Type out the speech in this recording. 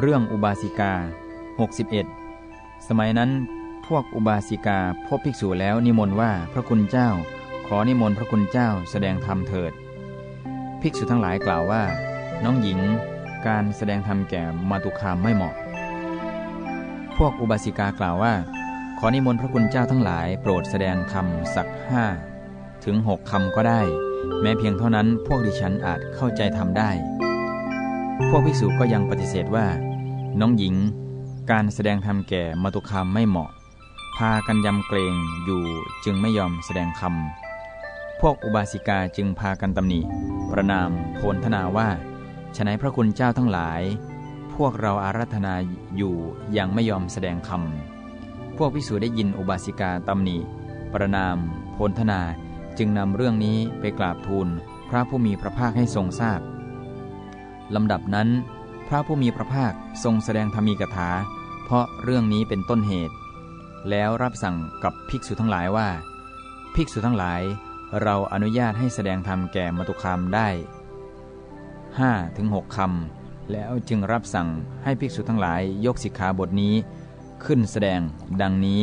เรื่องอุบาสิกา 61 สมัยนั้นพวกอุบาสิกาพบภิกษุแล้วนิมนต์ว่าพระคุณเจ้า ขอนิมนต์พระคุณเจ้าแสดงธรรมเถิด ภิกษุทั้งหลายกล่าวว่า น้องหญิง การแสดงธรรมแก่มาตุคามไม่เหมาะ พวกอุบาสิกากล่าวว่า ขอนิมนต์พระคุณเจ้าทั้งหลาย โปรดแสดงธรรมสักห้าถึงหกคำก็ได้ แม้เพียงเท่านั้นพวกดิฉันอาจเข้าใจทำได้ พวกภิกษุก็ยังปฏิเสธว่า น้องหญิง การแสดงธรรมแก่มาตุคามไม่เหมาะ พากันยำเกรงอยู่จึงไม่ยอมแสดงธรรมพวกอุบาสิกาจึงพากันตำหนิ ประนามโพลธนาว่าฉนัยพระคุณเจ้าทั้งหลาย พวกเราอารัธนาอยู่ยังไม่ยอมแสดงคำพวกภิกษุได้ยินอุบาสิกาตำหนิ ประนามโพลธนาจึงนำเรื่องนี้ไปกราบทูลพระผู้มีพระภาคให้ทรงทราบ ลำดับนั้น พระผู้มีพระภาคทรงแสดงธรรมีกถา เพราะเรื่องนี้เป็นต้นเหตุ แล้วรับสั่งกับภิกษุทั้งหลายว่า ภิกษุทั้งหลาย เราอนุญาตให้แสดงธรรมแก่มตุคามได้5ถึง6คำแล้วจึงรับสั่งให้ภิกษุทั้งหลายยกสิกขาบทนี้ ขึ้นแสดงดังนี้